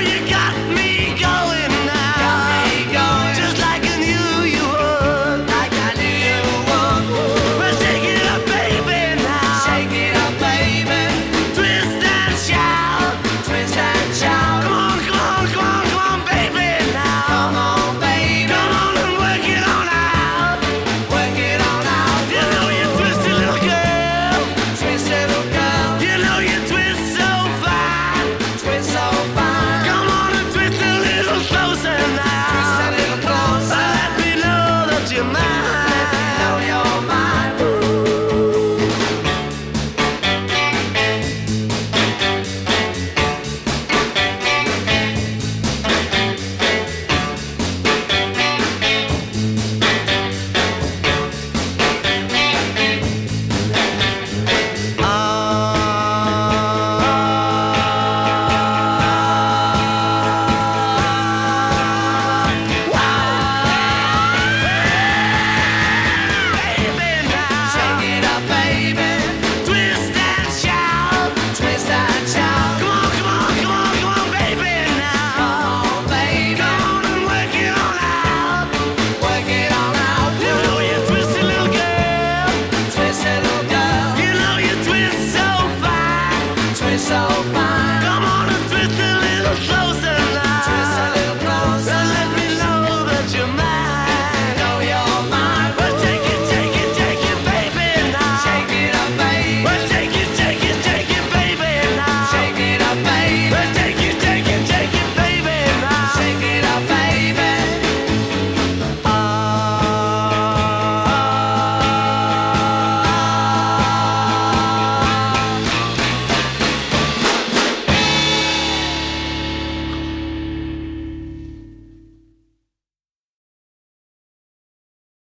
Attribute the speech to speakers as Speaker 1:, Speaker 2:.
Speaker 1: you got myself.